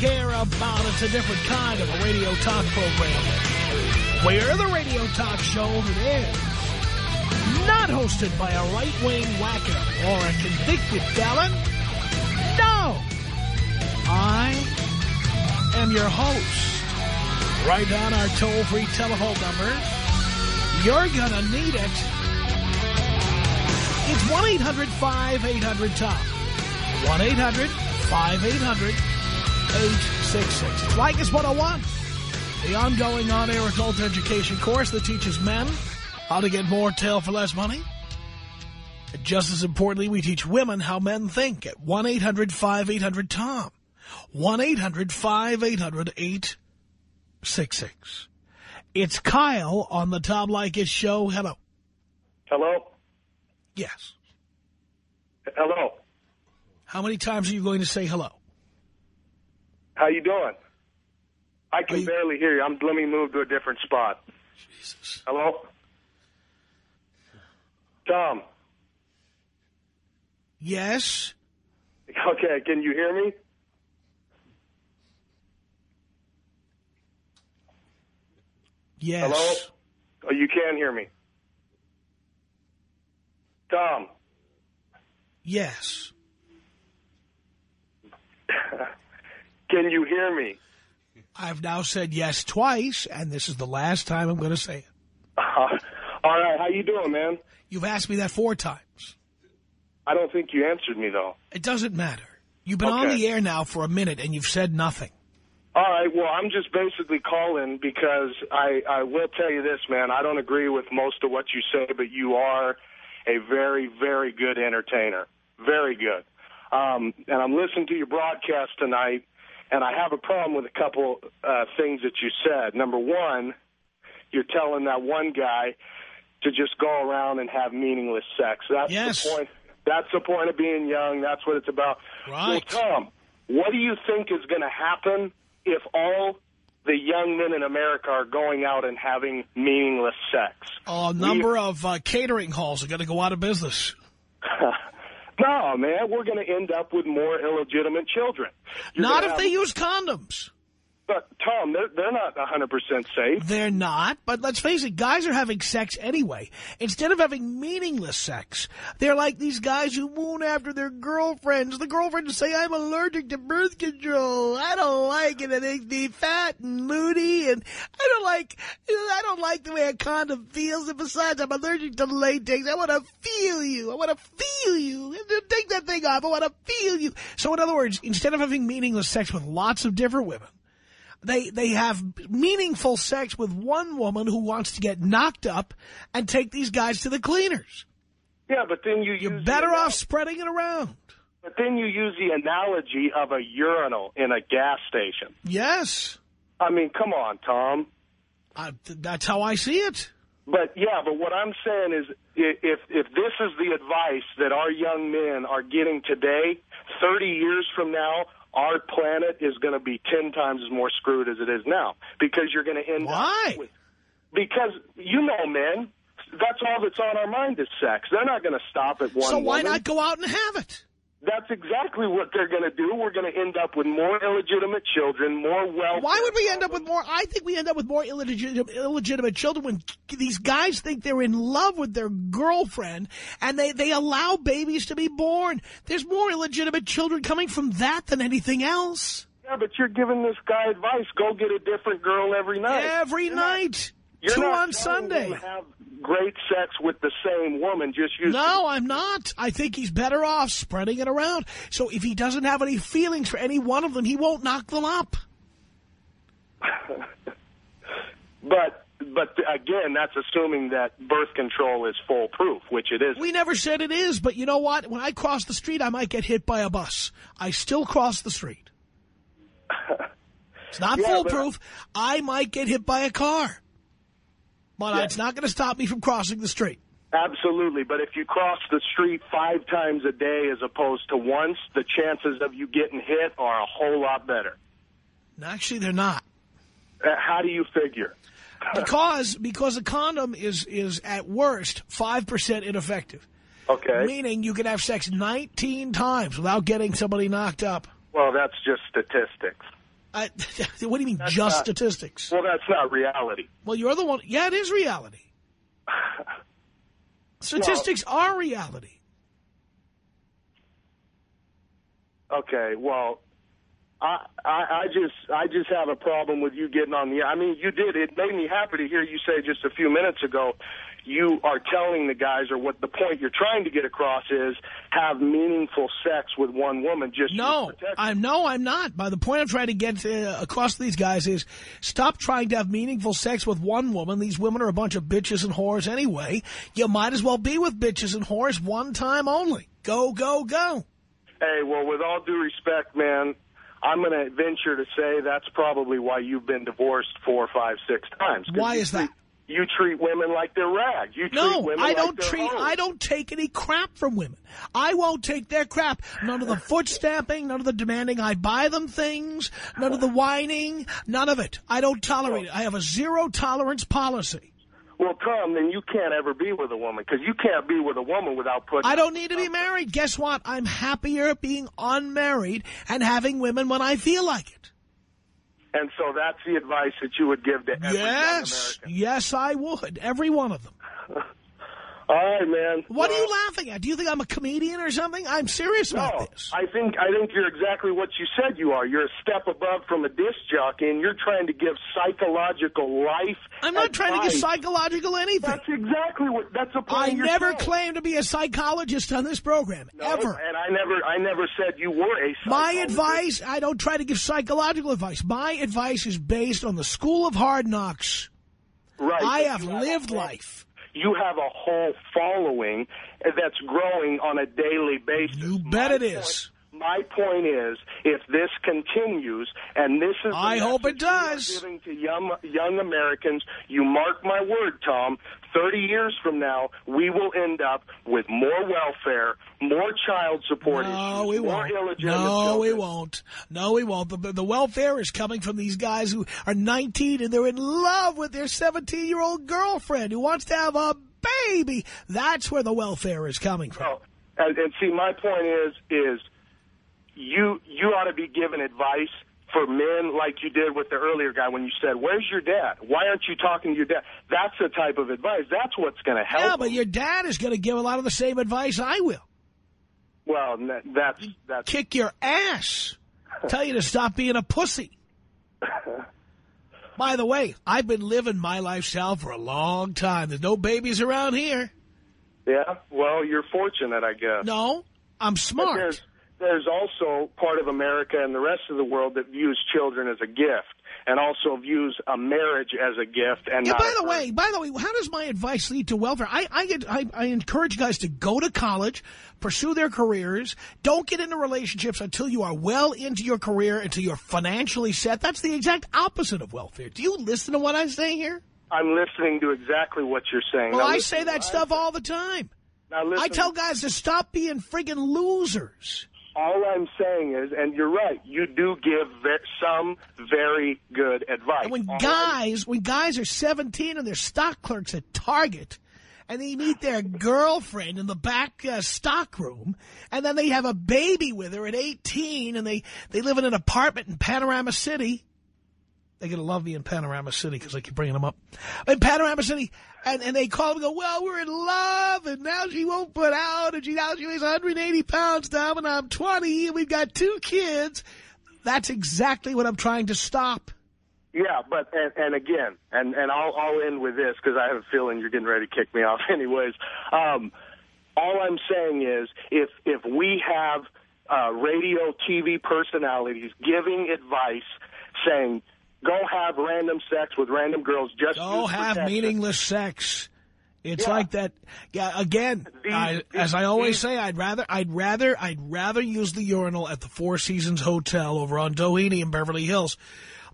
care about. It's a different kind of a radio talk program. We're the radio talk show that is not hosted by a right-wing whacker or a convicted felon. No! I am your host. Write down our toll-free telephone number. You're gonna need it. It's 1-800-5800-TOM. 1-800-5800-866. It's Leykis 101. The ongoing on-air adult education course that teaches men how to get more tail for less money. And just as importantly, we teach women how men think at 1-800-5800-TOM. 1-800-5800-866. It's Kyle on the Tom Leykis show. Hello. Hello? Yes. Hello. How many times are you going to say hello? How you doing? I can you- barely hear you. I'm, let me move to a different spot. Jesus. Hello? Tom. Yes. Okay, can you hear me? Yes. Hello? Oh, you can hear me. Tom. Yes. Can you hear me? I've now said yes twice, and this is the last time I'm going to say it. Uh, all right, how you doing, man? You've asked me that four times. I don't think you answered me, though. It doesn't matter. You've been on the air now for a minute, and you've said nothing. All right, well, I'm just basically calling because I, I will tell you this, man. I don't agree with most of what you say, but you are a very, very good entertainer. Very good. Um, and I'm listening to your broadcast tonight, and I have a problem with a couple uh, things that you said. Number one, you're telling that one guy to just go around and have meaningless sex. That's Yes. the point. That's the point of being young. That's what it's about. Right. Well, Tom, what do you think is going to happen if all the young men in America are going out and having meaningless sex? A number of uh, catering halls are going to go out of business. no, man, we're going to end up with more illegitimate children. You're Not if have- they use condoms. But, Tom, they're, they're not 100% safe. They're not, but let's face it, guys are having sex anyway. Instead of having meaningless sex, they're like these guys who moon after their girlfriends. The girlfriends say, I'm allergic to birth control. I don't like it. It makes me fat and moody, and I don't like, I don't like the way a condom feels. And besides, I'm allergic to latex. I want to feel you. I want to feel you. Take that thing off. I want to feel you. So in other words, instead of having meaningless sex with lots of different women, they they have meaningful sex with one woman who wants to get knocked up and take these guys to the cleaners. Yeah, but then you You're better off spreading it around. But then you use the analogy of a urinal in a gas station. Yes, I mean, come on, Tom. I, th- that's how I see it. But yeah, but what I'm saying is, if if this is the advice that our young men are getting today, 30 years from now, our planet is going to be 10 times as more screwed as it is now because you're going to end Why? up with because you know, men, that's all that's on our mind is sex. They're not going to stop at one. So why woman. not go out and have it? That's exactly what they're going to do. We're going to end up with more illegitimate children, more wealth. Why would we end up with more? I think we end up with more illegitimate, illegitimate children when these guys think they're in love with their girlfriend and they, they allow babies to be born. There's more illegitimate children coming from that than anything else. Yeah, but you're giving this guy advice. Go get a different girl every night. Every You're night. You're Two on Sunday. have great sex with the same woman. Just use No, I'm not. I think he's better off spreading it around. So if he doesn't have any feelings for any one of them, he won't knock them up. But but again, that's assuming that birth control is foolproof, which it isn't. We never said it is, but you know what? When I cross the street, I might get hit by a bus. I still cross the street. It's not Yeah, foolproof. I might get hit by a car. But Yeah. it's not going to stop me from crossing the street. Absolutely, but if you cross the street five times a day as opposed to once, the chances of you getting hit are a whole lot better. Actually, they're not. Uh, how do you figure? Because because a condom is, is at worst 5% ineffective. Okay. Meaning you can have sex 19 times without getting somebody knocked up. Well, that's just statistics. I, what do you mean, just not- statistics? Well, that's not reality. Well, you're the one. Yeah, it is reality. Statistics are reality. Okay, well, I, I I just I just have a problem with you getting on the. I mean, you did. It made me happy to hear you say just a few minutes ago. You are telling the guys, or what the point you're trying to get across is, have meaningful sex with one woman. Just No, I'm no, I'm not. By the point I'm trying to get uh, across to these guys is stop trying to have meaningful sex with one woman. These women are a bunch of bitches and whores anyway. You might as well be with bitches and whores one time only. Go, go, go. Hey, well, with all due respect, man, I'm going to venture to say that's probably why you've been divorced four, five, six times. Why is that? Treat- You treat women like they're rags. You treat No, women I like don't they're treat. I don't take any crap from women. I won't take their crap. None of the foot stamping, none of the demanding I buy them things, none of the whining, none of it. I don't tolerate it. I have a zero tolerance policy. Well, Tom, then you can't ever be with a woman because you can't be with a woman without putting. I don't need to be married. Guess what? I'm happier being unmarried and having women when I feel like it. And so that's the advice that you would give to every Yes, yes, I would. Every one of them. All right, man. What are you laughing at? Do you think I'm a comedian or something? I'm serious about this. I think I think you're exactly what you said you are. You're a step above from a disc jockey, and you're trying to give psychological life. I'm not trying to give psychological anything. That's exactly what. That's the point. I never claimed to be a psychologist on this program, No, ever. And I never, I never said you were a. My advice, I don't try to give psychological advice. My advice is based on the school of hard knocks. Right. I have lived a life. You have a whole following that's growing on a daily basis. You My bet it point- is. My point is, if this continues, and this is I hope it message you are does. giving to young young Americans, you mark my word, Tom. Thirty years from now, we will end up with more welfare, more child support No, issues, we more won't. illegitimate No, we won't. No, we won't. The, the welfare is coming from these guys who are 19 and they're in love with their 17-year-old girlfriend who wants to have a baby. That's where the welfare is coming from. Oh, and, and see, my point is, is you you ought to be given advice for men like you did with the earlier guy when you said, "Where's your dad? Why aren't you talking to your dad?" That's the type of advice. That's what's going to help. Yeah, but them. your dad is going to give a lot of the same advice I will. well, that's that's Kick your ass. Tell you to stop being a pussy. By the way, I've been living my lifestyle for a long time. There's no babies around here. yeah. Well, you're fortunate, I guess. No, I'm smart. There's also part of America and the rest of the world that views children as a gift, and also views a marriage as a gift. And by the way, by the way, how does my advice lead to welfare? I I, get, I I encourage guys to go to college, pursue their careers. Don't get into relationships until you are well into your career, until you're financially set. That's the exact opposite of welfare. Do you listen to what I say here? I'm listening to exactly what you're saying. Well, Now, I say that stuff all the time. Now listen, I tell guys to stop being friggin' losers. All I'm saying is, and you're right, you do give ve- some very good advice. And when All guys, when guys are 17 and they're stock clerks at Target, and they meet their girlfriend in the back uh, stock room, and then they have a baby with her at 18, and they, they live in an apartment in Panorama City. They're going to love me in Panorama City because I keep bringing them up. In Panorama City, and, and they call and go, well, we're in love, and now she won't put out, and she now she weighs 180 pounds, Tom, and I'm 20, and we've got two kids. That's exactly what I'm trying to stop. Yeah, but and, and again, and and I'll I'll end with this because I have a feeling you're getting ready to kick me off, anyways. Um, all I'm saying is, if if we have uh, radio, TV personalities giving advice, saying go have random sex with random girls, just Go have protection." meaningless sex. It's Yeah. like that. Yeah, again, These- I, these- as I always these- say, I'd rather, I'd rather, I'd rather use the urinal at the Four Seasons Hotel over on Doheny in Beverly Hills.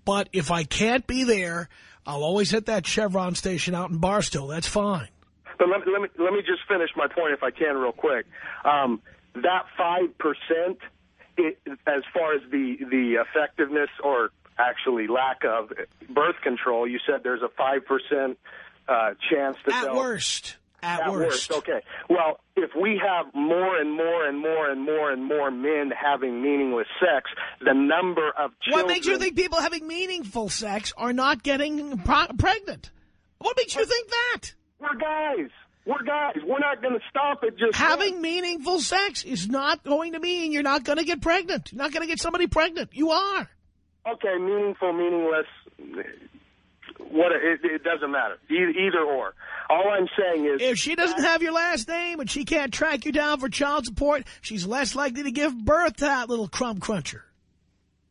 But if I can't be there, I'll always hit that Chevron station out in Barstow. That's fine. But let, let me let me just finish my point if I can real quick. Um, that five percent, as far as the the effectiveness or actually lack of birth control, you said there's a five percent uh, chance that At worst. At, At worst. Okay. Well, if we have more and more and more and more and more men having meaningless sex, the number of children... What makes you think people having meaningful sex are not getting pro pregnant? What makes you think that? We're guys. We're guys. We're not going to stop it. just... Having meaningful sex is not going to mean you're not going to get pregnant. You're not going to get somebody pregnant. You are. Okay, meaningful, meaningless... What it, it doesn't matter. Either or. All I'm saying is... If she doesn't have your last name and she can't track you down for child support, she's less likely to give birth to that little crumb cruncher.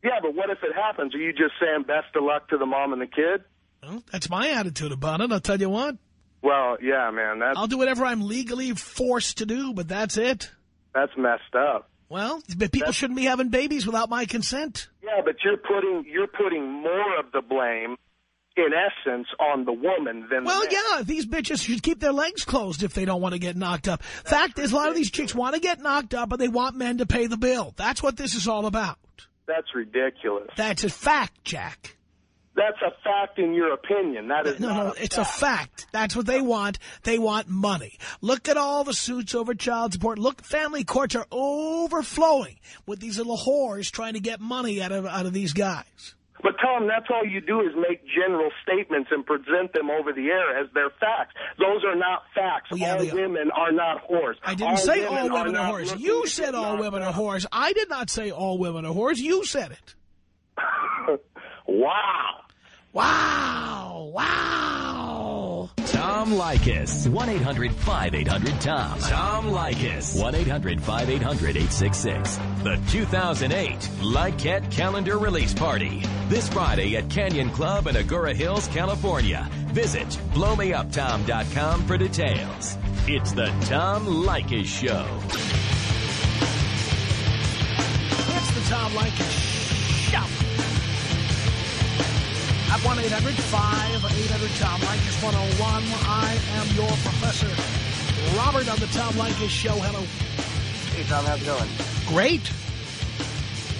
Yeah, but what if it happens? Are you just saying best of luck to the mom and the kid? Well, that's my attitude about it. I'll tell you what. Well, yeah, man, that's I'll do whatever I'm legally forced to do, but that's it. that's messed up. Well, but people shouldn't be having babies without my consent. Yeah, but you're putting you're putting more of the blame, in essence, on the woman than Well, the man. yeah, these bitches should keep their legs closed if they don't want to get knocked up. Fact is, a lot of these chicks want to get knocked up, but they want men to pay the bill. That's what this is all about. That's ridiculous. That's a fact, Jack. That's a fact in your opinion. That is No, not no, it's a fact. That's what they want. They want money. Look at all the suits over child support. Look, family courts are overflowing with these little whores trying to get money out of out of these guys. But Tom, that's all you do is make general statements and present them over the air as their facts. Those are not facts. Well, yeah, all they are. women are not whores. I didn't all say all women women are not whores. You said all women are whores. I did not say all women are whores. You said it. wow. Wow. Wow. Tom Leykis. 1-800-5800-TOM. Tom Leykis. 1-800-5800-866. The 2008 Leykis Calendar Release Party. This Friday at Canyon Club in Agoura Hills, California. Visit blowmeuptom.com for details. It's the Tom Leykis Show. It's the Tom Leykis At 1-800-5800-TOM Leykis 101, I am your professor. Robert on the Tom Leykis Show. Hello. Hey, Tom, how's it going? Great.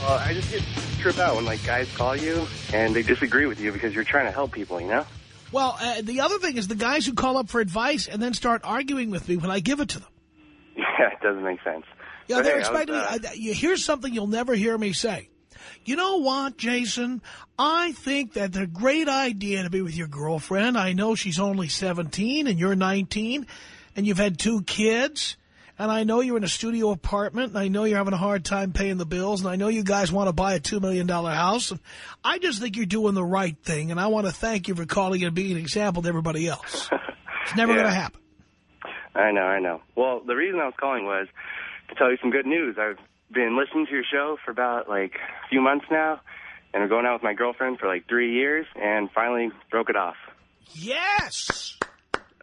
Well, I just get trip out when, like, guys call you and they disagree with you because you're trying to help people, you know? Well, uh, the other thing is the guys who call up for advice and then start arguing with me when I give it to them. Yeah, it doesn't make sense. Yeah, But they're hey, I was, expecting. uh, I- here's something you'll never hear me say. You know what, Jason? I think that's a great idea to be with your girlfriend. I know she's only 17 and you're 19 and you've had two kids. And I know you're in a studio apartment and I know you're having a hard time paying the bills and I know you guys want to buy a $2 million house. And I just think you're doing the right thing and I want to thank you for calling and being an example to everybody else. It's never Yeah. going to happen. I know, I know. Well, the reason I was calling was to tell you some good news. I've been listening to your show for about, like, a few months now, and I'm going out with my girlfriend for, like, three years, and finally broke it off. Yes.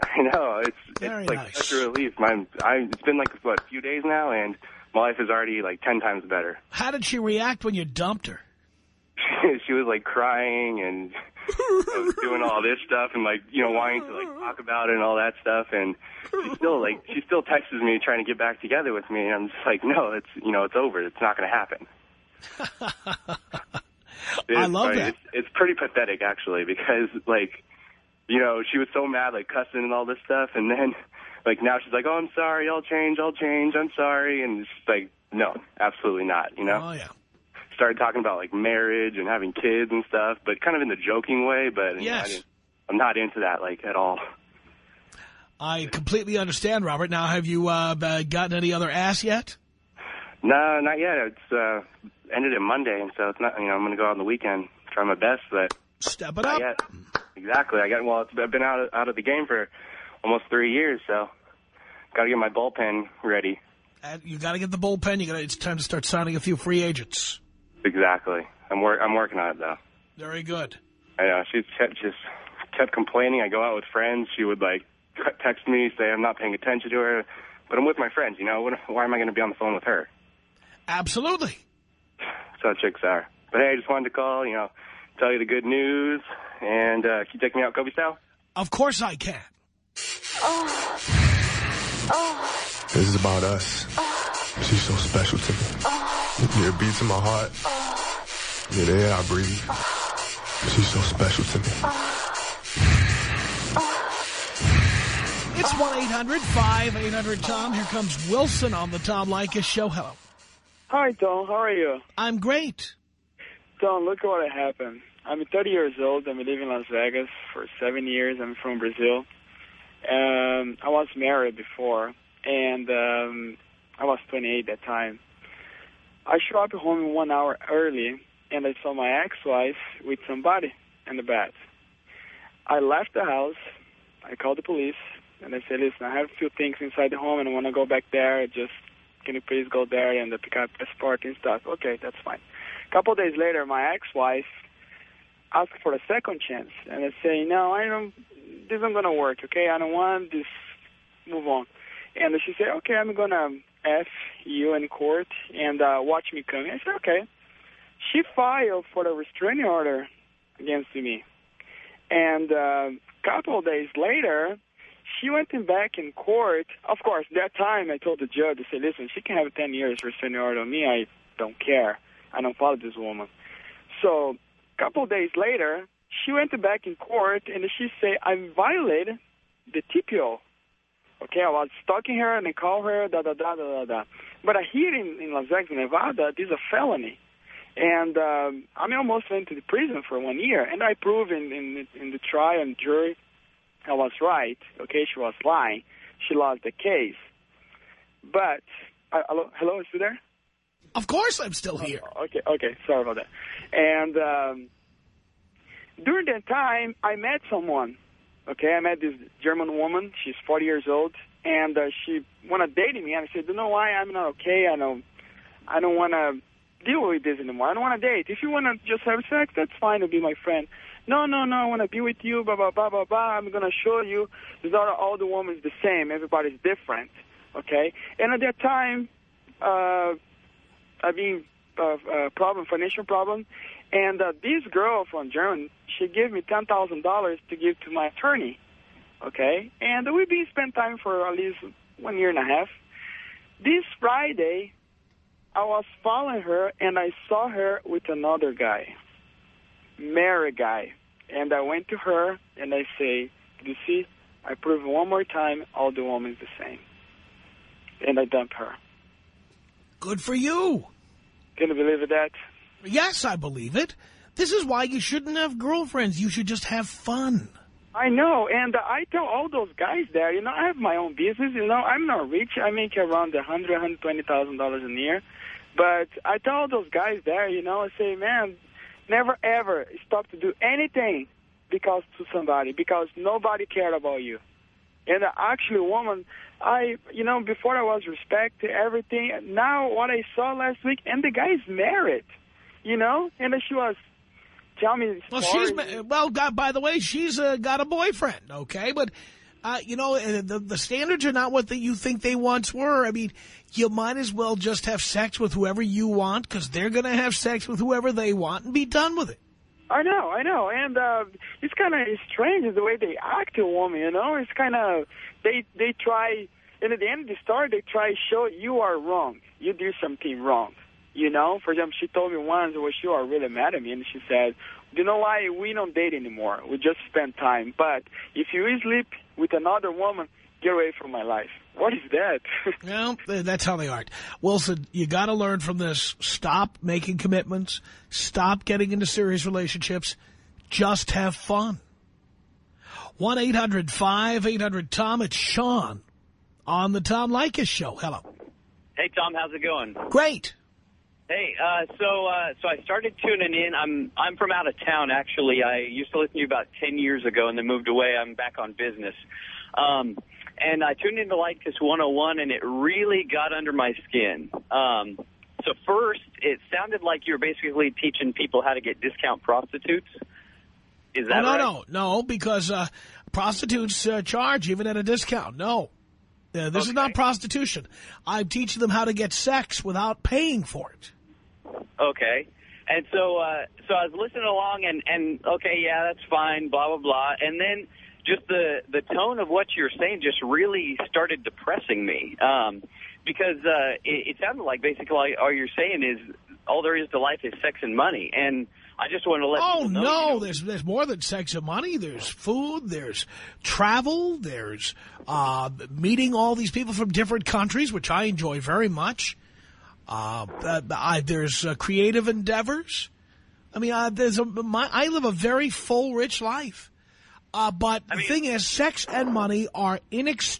I know. It's, Very it's like, nice. such a relief. My, I, it's been, like, what, a few days now, and my life is already, like, ten times better. How did she react when you dumped her? she was like crying and doing all this stuff and like you know wanting to like talk about it and all that stuff. And she still like she still texts me trying to get back together with me. And I'm just like no it's you know it's over. It's not going to happen. I love funny. that. It's, it's pretty pathetic actually because like you know she was so mad like cussing and all this stuff. And then like now she's like oh I'm sorry. I'll change. I'll change. I'm sorry. And it's like no absolutely not you know? Oh, yeah. Started talking about like marriage and having kids and stuff, but kind of in the joking way. But yes. I'm not into that like at all. I completely understand, Robert. Now, have you uh, uh, gotten any other ass yet? No, not yet. It's uh, ended in Monday, and so it's not. You know, I'm going to go out on the weekend, try my best, but Step it up. yet. Exactly. I got well. It's, I've been out of, out of the game for almost three years, so got to get my bullpen ready. And you got to get the bullpen. You got. It's time to start signing a few free agents. Exactly. I'm work. I'm working on it though. Very good. I know. She kept just kept complaining. I go out with friends. She would like text me, say I'm not paying attention to her. But I'm with my friends, you know. Why am I going to be on the phone with her? Absolutely. So chicks are. But hey, I just wanted to call, you know, tell you the good news. And uh, can you take me out Kobe style? Of course I can. Oh. Oh. This is about us. Oh. She's so special to me. Oh. Yeah, it beats in my heart. Yeah, the air I breathe. She's so special to me. It's 1-800-5800-TOM. Here comes Wilson on the Tom Leykis Show. Hello. Hi, Tom. How are you? I'm great. Tom, look at what happened. I'm 30 years old. I'm living in Las Vegas for seven years. I'm from Brazil. Um, I was married before, and um, I was 28 at that time. I show up home one hour early, and I saw my ex-wife with somebody in the bed. I left the house. I called the police, and I said, listen, I have a few things inside the home, and I want to go back there. Just can you please go there and pick up passport and stuff? Okay, that's fine. A couple of days later, my ex-wife asked for a second chance, and I say, no, I don't. This isn't gonna work. Okay, I don't want this. Move on. And she said, okay, I'm gonna F you in court and uh, watch me come. I said, okay. She filed for a restraining order against me. And a uh, couple of days later, she went in back in court. Of course, that time I told the judge, I said, listen, she can have 10 years restraining order on me. I don't care. I don't follow this woman. So a couple of days later, she went back in court and she said, I violated the TPO. Okay, I was stalking her and I called her, da, da, da, da, da, da. But here in, in Las Vegas, Nevada, this is a felony. And um, I almost went to the prison for one year. And I proved in, in, in the trial and jury I was right. Okay, she was lying. She lost the case. But, uh, hello, hello, is you there? Of course I'm still here. Oh, okay, okay, sorry about that. And um, during that time, I met someone. Okay, I met this German woman. She's 40 years old, and uh, she wanted to date me. And I said, you know why? I'm not okay. I don't, I don't want to deal with this anymore. I don't want to date. If you want to just have sex, that's fine to be my friend. No, no, no, I want to be with you, blah, blah, blah, blah, blah. I'm going to show you it's not all the women the same. Everybody's different, okay? And at that time, uh, having a uh, uh, problem, financial problem, and uh, this girl from Germany, she gave me $10,000 to give to my attorney, okay? And we've been spent time for at least one year and a half. This Friday, I was following her, and I saw her with another guy married guy. And I went to her and I say, you see, I prove one more time all the women the same. And I dump her. Good for you. Can you believe that? Yes, I believe it. This is why you shouldn't have girlfriends. You should just have fun. I know, and I tell all those guys there, you know, I have my own business, you know, I'm not rich. I make around a hundred, hundred twenty thousand dollars a year. But I tell all those guys there, you know, I say, man, Never ever stop to do anything because to somebody, because nobody cared about you. And actually, woman, I, you know, before I was respect everything. Now, what I saw last week, and the guy's married, you know, and she was telling me. Well, she's well. By the way, she's uh, got a boyfriend, okay, but uh, you know, the, the standards are not what the, you think they once were. I mean, you might as well just have sex with whoever you want because they're going to have sex with whoever they want and be done with it. I know, I know. And uh, it's kind of strange the way they act to a woman, you know? It's kind of, they, they try, and at the end of the story, they try to show you are wrong. You do something wrong. You know, for example, she told me once, well, she was really mad at me, and she said, you know why? We don't date anymore. We just spend time. But if you sleep with another woman, get away from my life. What is that? well, that's how they are. Wilson, you got to learn from this. Stop making commitments. Stop getting into serious relationships. Just have fun. 1-800-5800-TOM. It's Sean on the Tom Leykis Show. Hello. Hey, Tom. How's it going? Great. Hey, uh, so uh, so I started tuning in. I'm I'm from out of town actually. I used to listen to you about ten years ago, and then moved away. I'm back on business, um, and I tuned into Leykis 101, and it really got under my skin. Um, so first, it sounded like you were basically teaching people how to get discount prostitutes. Is that oh, no, right? no, no, because uh, prostitutes uh, charge even at a discount. No. Uh, this is not prostitution. I'm teaching them how to get sex without paying for it. Okay. And so, uh, so I was listening along, and and okay, yeah, that's fine, blah blah blah, and then just the the tone of what you're saying just really started depressing me, um, because uh, it, it sounded like basically all, all you're saying is all there is to life is sex and money, and I just want to let Oh, know, no, you know, there's there's more than sex and money. There's food, there's travel, there's uh, meeting all these people from different countries, which I enjoy very much. Uh, uh, I, there's uh, creative endeavors. I mean, uh, there's a, my, I live a very full, rich life. Uh, but the thing is, sex and money are inex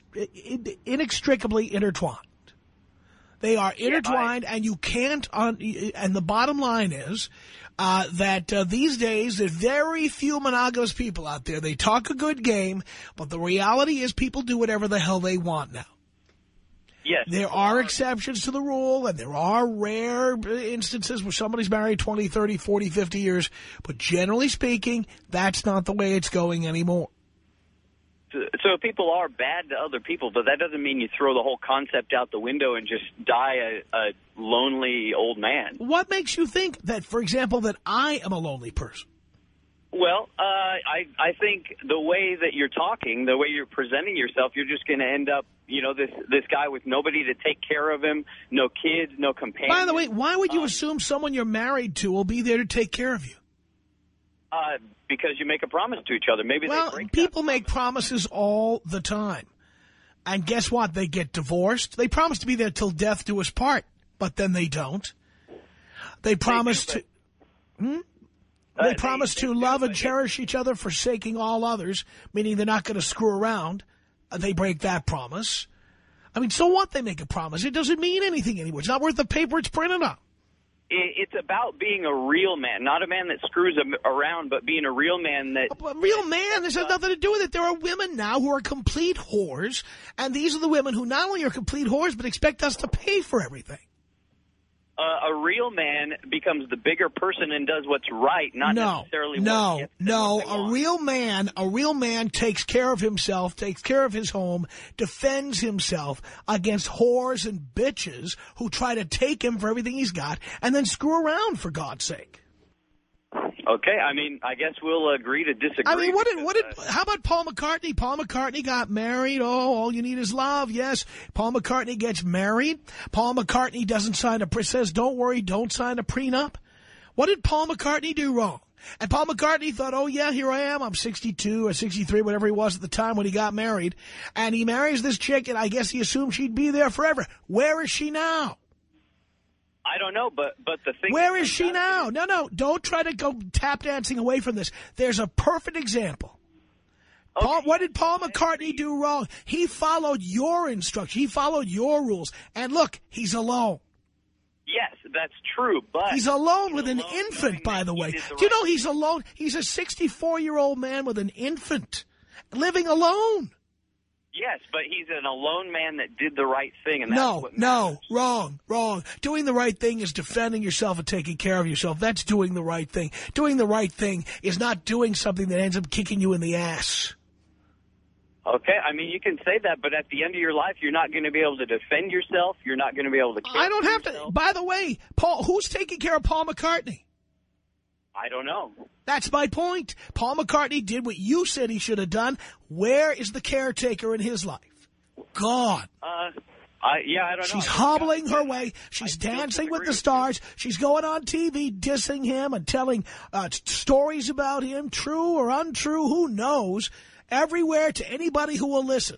inextricably intertwined. They are intertwined, and you can't. Un and the bottom line is uh, that uh, these days there's very few monogamous people out there. They talk a good game, but the reality is people do whatever the hell they want now. Yes. There are exceptions to the rule, and there are rare instances where somebody's married 20, 30, 40, 50 years. But generally speaking, that's not the way it's going anymore. So people are bad to other people, but that doesn't mean you throw the whole concept out the window and just die a, a lonely old man. What makes you think that, for example, that I am a lonely person? Well, uh, I I think the way that you're talking, the way you're presenting yourself, you're just going to end up, you know, this this guy with nobody to take care of him, no kids, no companion. By the way, why would you Um, assume someone you're married to will be there to take care of you? Uh, because you make a promise to each other. Maybe Well, they break people make promises all the time. And guess what? They get divorced. They promise to be there till death do us part, but then they don't. They promise to... Hmm? Uh, They promise to love and cherish each other, forsaking all others, meaning they're not going to screw around. Uh, They break that promise. I mean, so what they make a promise? It doesn't mean anything anymore. It's not worth the paper it's printed on. It, it's about being a real man, not a man that screws around, but being a real man that. A real man, this has nothing to do with it. There are women now who are complete whores, and these are the women who not only are complete whores, but expect us to pay for everything. Uh, a real man becomes the bigger person and does what's right, not no, necessarily what no, no. A real man, a real man takes care of himself, takes care of his home, defends himself against whores and bitches who try to take him for everything he's got, and then screw around for God's sake. Okay, I mean, I guess we'll agree to disagree. I mean, what did, what did, uh, how about Paul McCartney? Paul McCartney got married. Oh, all you need is love. Yes. Paul McCartney gets married. Paul McCartney doesn't sign a, says, don't worry, don't sign a prenup. What did Paul McCartney do wrong? And Paul McCartney thought, oh, yeah, here I am. I'm 62 or 63, whatever he was at the time when he got married. And he marries this chick, and I guess he assumed she'd be there forever. Where is she now? I don't know, but but the thing. Where is she now? No, no, don't try to go tap dancing away from this. There's a perfect example. Paul, what did Paul McCartney do wrong? He followed your instruction. He followed your rules. And look, he's alone. Yes, that's true, but He's alone with an infant, by the way. the Do you know he's alone? He's a 64-year-old man with an infant living alone. Yes, but he's an alone man that did the right thing, and No, no, wrong, wrong. Doing the right thing is defending yourself and taking care of yourself. That's doing the right thing. Doing the right thing is not doing something that ends up kicking you in the ass. Okay, I mean you can say that, but at the end of your life, you're not going to be able to defend yourself. You're not going to be able to. I don't have to. By the way, Paul, who's taking care of Paul McCartney? I don't know. That's my point. Paul McCartney did what you said he should have done. Where is the caretaker in his life? Gone. Uh, I yeah, I don't know. She's hobbling her way. She's dancing with the stars. She's going on TV dissing him and telling uh, stories about him, true or untrue, who knows, everywhere to anybody who will listen.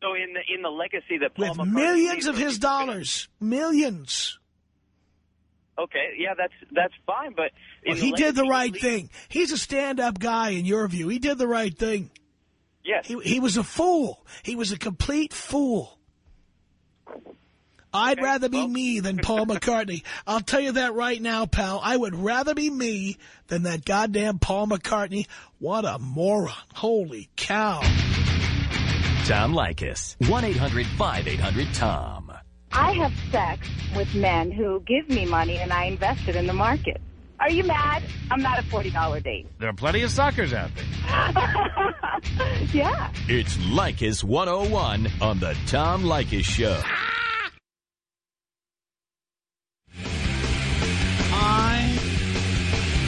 So in the in the legacy that Paul With McCartney millions of his dollars. Millions. Okay, yeah, that's that's fine, but Well, he did the right leaves- thing. He's a stand-up guy in your view. He did the right thing. Yes, He, he was a fool. He was a complete fool. I'd rather be me than Paul McCartney. I'll tell you that right now, pal. I would rather be me than that goddamn Paul McCartney. What a moron. Holy cow. Tom Leykis. 1-800-5800-TOM. I have sex with men who give me money and I invest it in the market. Are you mad? I'm not a $40 date. There are plenty of suckers out there. yeah. It's Leykis 101 on the Tom Leykis Show. I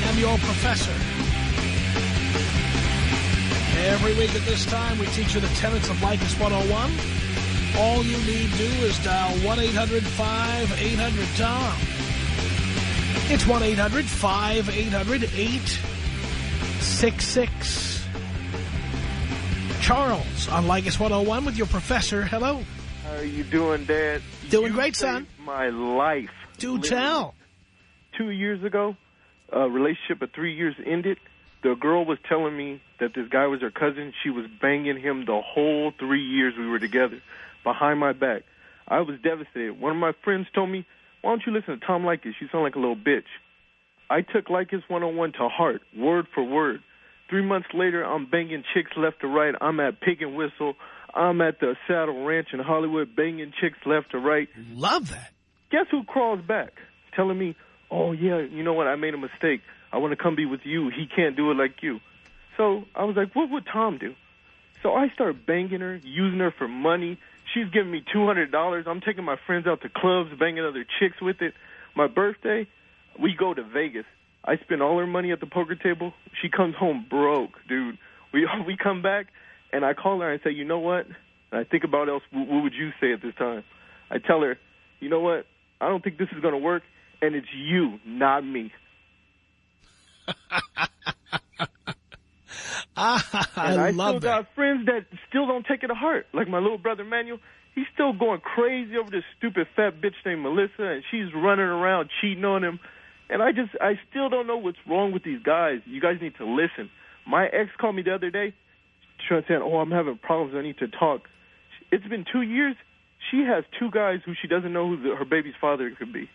am your professor. Every week at this time, we teach you the tenets of Leykis 101. All you need to do is dial 1-800-5800-TOM. It's 1-800-5800-866. Charles on Leykis 101 with your professor. Hello. How are you doing, Dad? Doing You great, son. My life. Do Literally. tell. Two years ago, a relationship of three years ended. The girl was telling me that this guy was her cousin. She was banging him the whole three years we were together, behind my back. I was devastated. One of my friends told me, why don't you listen to Tom Leykis? You sound like a little bitch. I took Leykis 101 to heart, word for word. Three months later, I'm banging chicks left to right. I'm at Pig and Whistle. I'm at the Saddle Ranch in Hollywood, banging chicks left to right. Love that. Guess who crawls back, telling me, "Oh yeah, you know what? I made a mistake. I want to come be with you. He can't do it like you." So I was like, "What would Tom do?" So I start banging her, using her for money. She's giving me two hundred dollars. I'm taking my friends out to clubs, banging other chicks with it. My birthday, we go to Vegas. I spend all her money at the poker table. She comes home broke, dude. We we come back, and I call her and say, "You know what?" And I think about else. What would you say at this time? I tell her, "You know what? I don't think this is going to work, and it's you, not me." Ah, I, and I love still that. got friends that still don't take it to heart. Like my little brother Manuel, he's still going crazy over this stupid fat bitch named Melissa, and she's running around cheating on him. And I just, I still don't know what's wrong with these guys. You guys need to listen. My ex called me the other day, trying to say, "Oh, I'm having problems. I need to talk." It's been two years. She has two guys who she doesn't know who the, her baby's father could be,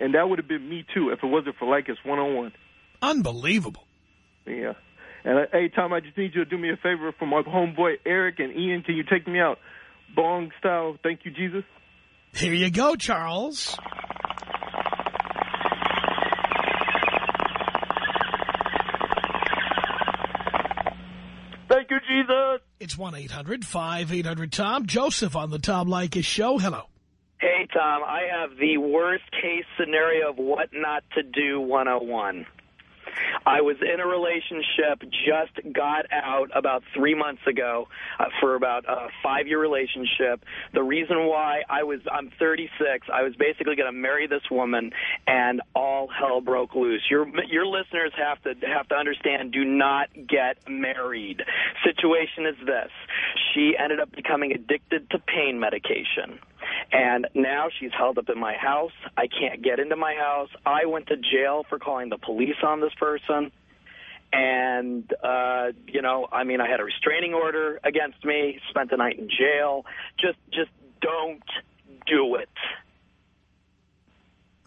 and that would have been me too if it wasn't for like us one on one. Unbelievable. Yeah. And uh, hey, Tom, I just need you to do me a favor for my homeboy Eric and Ian. Can you take me out, bong style? Thank you, Jesus. Here you go, Charles. Thank you, Jesus. It's 1-800-5800-TOM. Joseph on the Tom Leykis Show. Hello. Hey, Tom, I have the worst case scenario of what not to do 101. I was in a relationship, just got out about three months ago uh, for about a five-year relationship. The reason why I was, I'm 36, I was basically going to marry this woman, and all hell broke loose. Your your listeners have to have to understand. Do not get married. Situation is this: she ended up becoming addicted to pain medication. And now she's held up in my house. I can't get into my house. I went to jail for calling the police on this person. And, uh, you know, I mean, I had a restraining order against me, spent the night in jail. Just, just don't do it.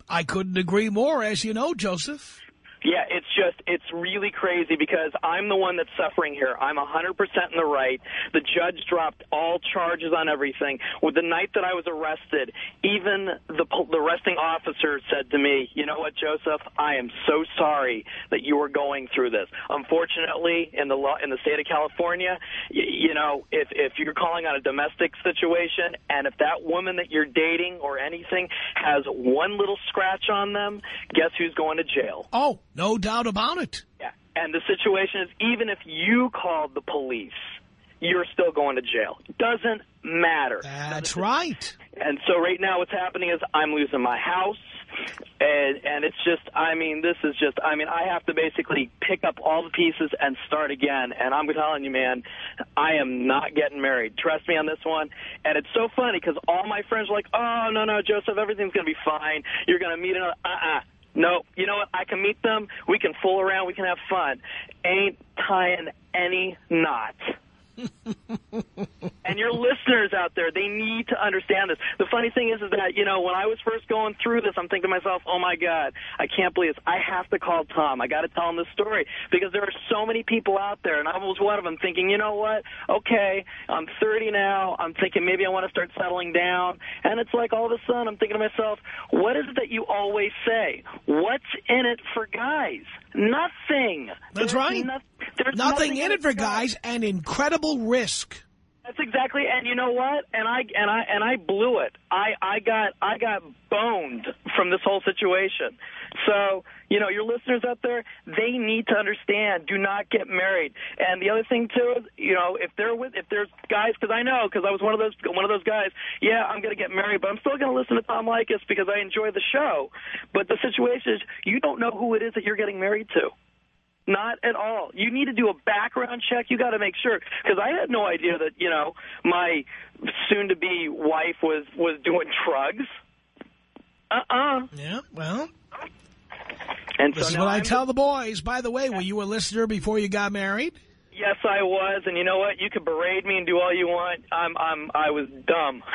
I couldn't agree more, as you know, Joseph. Yeah, it's just, it's really crazy because I'm the one that's suffering here. I'm 100% in the right. The judge dropped all charges on everything. With the night that I was arrested, even the, the arresting officer said to me, you know what, Joseph, I am so sorry that you are going through this. Unfortunately, in the law, in the state of California, you, you know, if, if you're calling on a domestic situation and if that woman that you're dating or anything has one little scratch on them, guess who's going to jail? Oh, no doubt about it. Yeah. And the situation is, even if you called the police, you're still going to jail. Doesn't matter. That's right. And so right now what's happening is I'm losing my house. And, and it's just, I mean, this is just, I mean, I have to basically pick up all the pieces and start again. And I'm telling you, man, I am not getting married. Trust me on this one. And it's so funny because all my friends are like, oh, no, no, Joseph, everything's going to be fine. You're going to meet another, uh-uh. No, you know what? I can meet them. We can fool around. We can have fun. Ain't tying any knot. and your listeners out there, they need to understand this. The funny thing is, is that, you know, when I was first going through this, I'm thinking to myself, oh my God, I can't believe this. I have to call Tom. I got to tell him this story because there are so many people out there, and I was one of them thinking, you know what? Okay, I'm 30 now. I'm thinking maybe I want to start settling down. And it's like all of a sudden I'm thinking to myself, what is it that you always say? What's in it for guys? Nothing. That's There's right. no- there's Nothing in it for guys. guys and incredible risk. That's exactly, and you know what? And I and I and I blew it. I I got I got boned from this whole situation. So you know, your listeners out there, they need to understand. Do not get married. And the other thing too is, you know, if they're with if there's guys, because I know, because I was one of those one of those guys. Yeah, I'm going to get married, but I'm still going to listen to Tom Leykis because I enjoy the show. But the situation is, you don't know who it is that you're getting married to. Not at all. You need to do a background check. You got to make sure because I had no idea that you know my soon-to-be wife was was doing drugs. Uh-uh. Yeah, well, And so this is what I I'm- tell the boys. By the way, were you a listener before you got married? Yes, I was, and you know what? You could berate me and do all you want. I'm, I'm, I was dumb.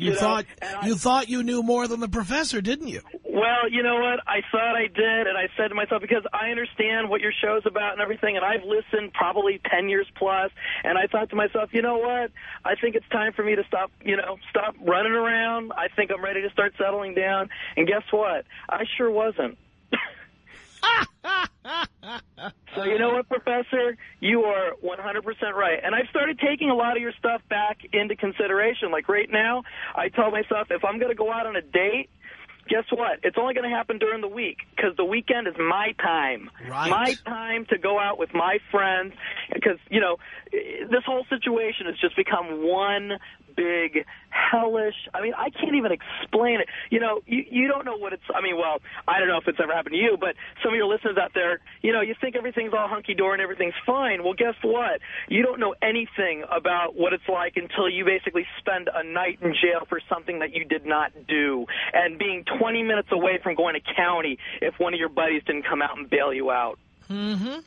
You, know, thought I- you thought you knew more than the professor, didn't you? Well, you know what? I thought I did, and I said to myself, because I understand what your show's about and everything, and I've listened probably 10 years plus, and I thought to myself, you know what? I think it's time for me to stop, you know, stop running around. I think I'm ready to start settling down. And guess what? I sure wasn't. So you know what, Professor? You are 100% right. And I've started taking a lot of your stuff back into consideration. Like right now, I tell myself if I'm going to go out on a date, guess what? It's only going to happen during the week because the weekend is my time. Right. My time to go out with my friends because, you know, this whole situation has just become one big hellish. I mean, I can't even explain it. You know, you, you don't know what it's, I mean, well, I don't know if it's ever happened to you, but some of your listeners out there, you know, you think everything's all hunky-dory and everything's fine. Well, guess what? You don't know anything about what it's like until you basically spend a night in jail for something that you did not do and being 20 minutes away from going to county if one of your buddies didn't come out and bail you out. Mm-hmm.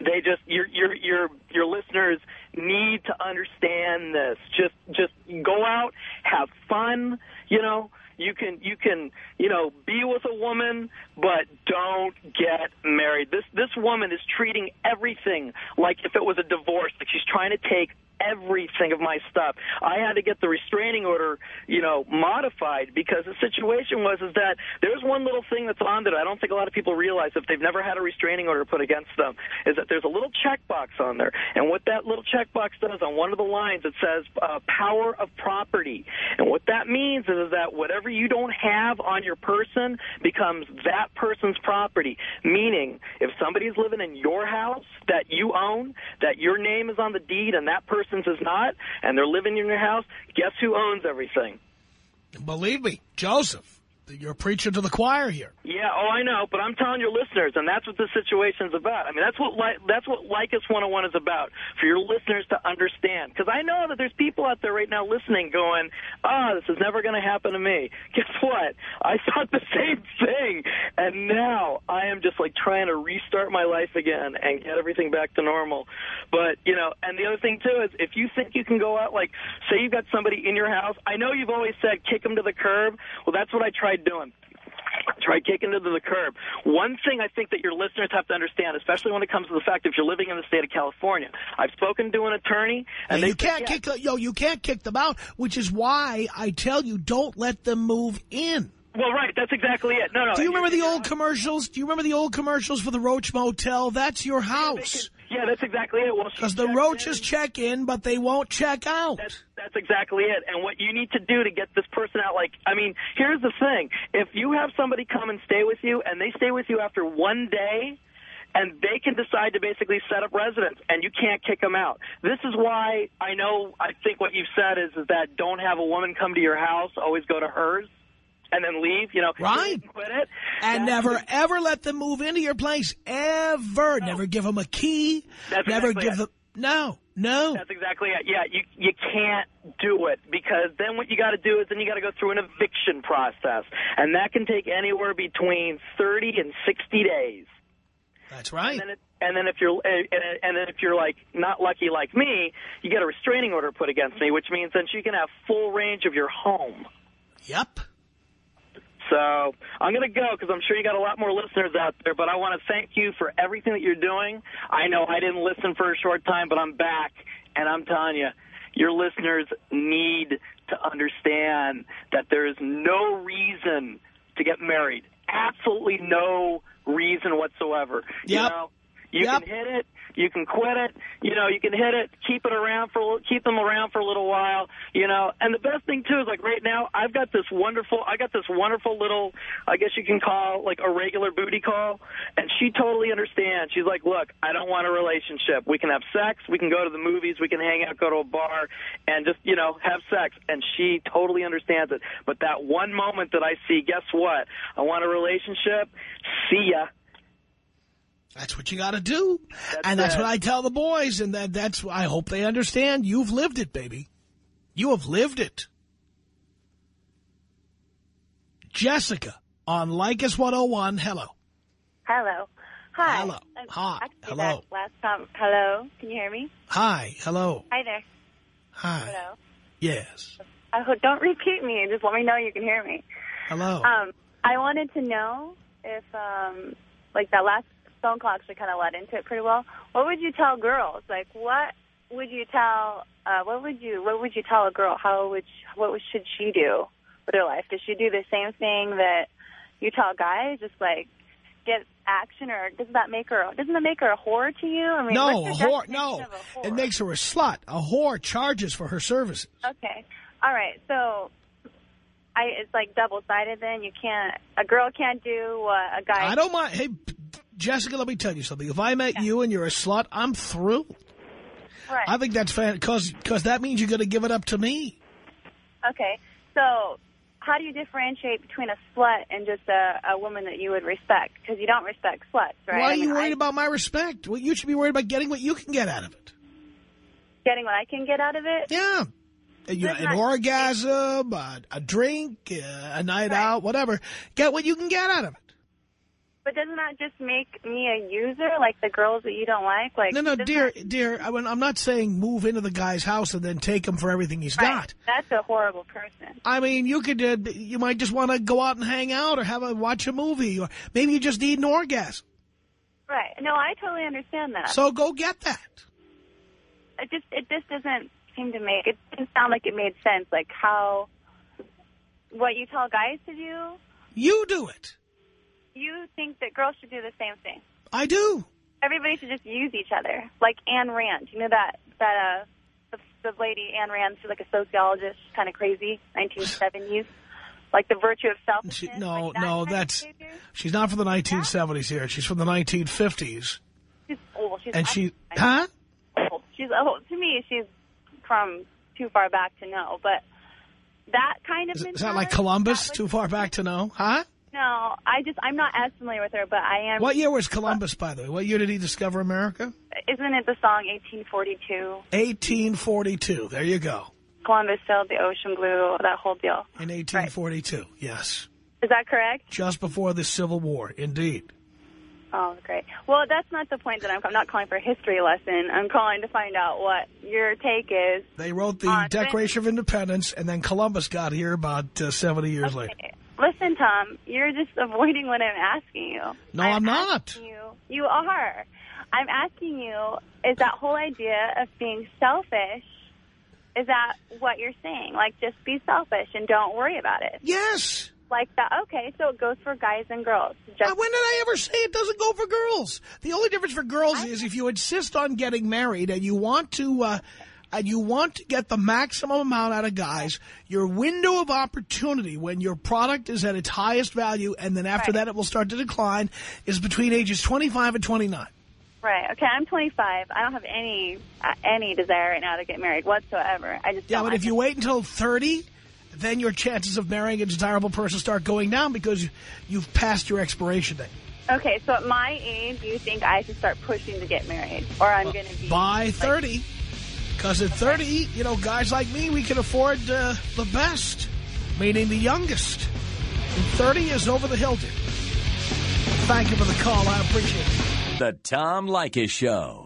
They just your your your your listeners need to understand this. Just just go out, have fun. You know, you can you can you know be with a woman, but don't get married. This this woman is treating everything like if it was a divorce. Like she's trying to take everything of my stuff. I had to get the restraining order, you know, modified because the situation was is that there's one little thing that's on there. I don't think a lot of people realize if they've never had a restraining order put against them is that there's a little checkbox on there, and what that little checkbox does on one of the lines it says uh, power of property, and what that means is, that whatever you don't have on your person becomes that person's property. Meaning, if somebody's living in your house that you own, that your name is on the deed, and that is not, and they're living in your house, guess who owns everything? Believe me, Joseph, you're preaching to the choir here. Yeah, oh, I know, but I'm telling your listeners, and that's what this situation's about. I mean, that's what that's what Leykis 101 is about, for your listeners to understand. Because I know that there's people out there right now listening going, oh, this is never going to happen to me. Guess what? I thought the same thing, and now I am just, like, trying to restart my life again and get everything back to normal. But, you know, and the other thing, too, is if you think you can go out, like, say you've got somebody in your house, I know you've always said kick them to the curb. Well, that's what I tried doing. Try kicking it to the curb. One thing I think that your listeners have to understand, especially when it comes to the fact if you're living in the state of California, I've spoken to an attorney, and Yeah, they you can't kick yo, you can't kick them out, which is why I tell you don't let them move in. Well, right, that's exactly it. No, no. Do you remember the old commercials? Do you remember the old commercials for the Roach Motel? That's your house. Yeah, that's exactly it. Well, Because the roaches in. check in, but they won't check out. That's, that's exactly it. And what you need to do to get this person out, like, I mean, here's the thing. If you have somebody come and stay with you, and they stay with you after one day, and they can decide to basically set up residence, and you can't kick them out. This is why I know, I think what you've said is, is that don't have a woman come to your house, always go to hers. And then leave, you know, Right. quit it. And That's never, ever let them move into your place. Ever. Never give them a key. That's never exactly give it. them... No, no. That's exactly it. Yeah, you you can't do it because then what you got to do is then you got to go through an eviction process, and that can take anywhere between 30 and 60 days. That's right. And then, it, and then if you're and, and then if you're like not lucky like me, you get a restraining order put against me, which means then you can have full range of your home. Yep. So I'm going to go because I'm sure you got a lot more listeners out there. But I want to thank you for everything that you're doing. I know I didn't listen for a short time, but I'm back, and I'm telling you, your listeners need to understand that there is no reason to get married. Absolutely no reason whatsoever. You know, you Yep. can hit it, you can quit it, you know, you can hit it, keep it around for keep them around for a little while, you know. And the best thing too is like right now I've got this wonderful I got this wonderful little I guess you can call like a regular booty call and she totally understands. She's like, "Look, I don't want a relationship. We can have sex, we can go to the movies, we can hang out, go to a bar and just, you know, have sex." And she totally understands it. But that one moment that I see, guess what? I want a relationship. See ya. That's what you got to do. and that's it. what I tell the boys. And that that's I hope they understand. You've lived it, baby. You have lived it. Jessica on Leykis 101. Hello. Hello. Hi. Hello. Um, Hi. actually, Hello. Last time. Hello. Can you hear me? Hi. Hello. Hi there. Hi. Hello. Yes. I hope, don't repeat me. Just let me know you can hear me. Hello. Um, I wanted to know if, um, like that last phone call actually kind of led into it pretty well. What would you tell girls? Like, what would you tell? Uh, what would you What would you tell a girl? How would sh what should she do with her life? Does she do the same thing that you tell guys? Just like get action, or doesn't that make her? Doesn't that make her a whore to you? I mean, no, whore. No, whore? it makes her a slut. A whore charges for her services. Okay. All right. So I it's like double sided then. You can't a girl can't do what a guy I don't mind. Hey, Jessica, let me tell you something. If I met you and you're a slut, I'm through. Right. I think that's fan because because that means you're going to give it up to me. Okay. So how do you differentiate between a slut and just a, a woman that you would respect? Because you don't respect sluts, right? Why are I mean, you worried I- about my respect? Well, you should be worried about getting what you can get out of it. getting what I can get out of it? Yeah. You know, an orgasm, a, a drink, uh, a night out, whatever. Get what you can get out of it. But doesn't that just make me a user, like the girls that you don't like? Like No, no, dear, dear. I mean, I'm not saying move into the guy's house and then take him for everything he's right. got. That's a horrible person. I mean, you could, uh, you might just want to go out and hang out or have a watch a movie, or maybe you just need an orgasm. Right. No, I totally understand that. So go get that. it just it just doesn't seem to make it didn't sound like it made sense. Like how what you tell guys to do, You do it. You think that girls should do the same thing. I do. Everybody should just use each other. Like Anne Rand, you know that that uh the, the lady Anne Rand, she's like a sociologist, she's kind of crazy, 1970s. Like the virtue of selfishness. She, no, like that no, that's she's not from the 1970s here. She's from the 1950s, She's old. She's and she, huh? old. She's old. To me, she's from too far back to know. But that kind of Is, is that like Columbus? that, Too far back to know, huh? No, I just I'm not as familiar with her, but I am. What year was Columbus, by the way? What year did he discover America? Isn't it the song 1842? 1842. There you go. Columbus sailed the ocean blue, that whole deal. In 1842, yes. Is that correct? Just before the Civil War, indeed. Oh, great. Well, that's not the point that I'm. I'm not calling for a history lesson. I'm calling to find out what your take is. They wrote the Declaration of Independence, and then Columbus got here about uh, 70 years later. Listen, Tom, you're just avoiding what I'm asking you. No, I'm, not. You, you are. I'm asking you, is that whole idea of being selfish, is that what you're saying? Like, just be selfish and don't worry about it. Yes. Like that. Okay, so it goes for guys and girls. Just when did I ever say it doesn't go for girls? The only difference for girls is if you insist on getting married and you want to, uh, and you want to get the maximum amount out of guys, your window of opportunity when your product is at its highest value and then after that it will start to decline is between ages 25 and 29. Right. Okay, I'm 25. I don't have any uh, any desire right now to get married whatsoever. I just Yeah, but like if you wait until 30, then your chances of marrying a desirable person start going down because you've passed your expiration date. Okay, so at my age, you think I should start pushing to get married, or I'm going to be By 30. Because at 30, you know, guys like me, we can afford uh, the best, meaning the youngest. And 30 is over the hill, dude. Thank you for the call. I appreciate it. The Tom Leykis Show.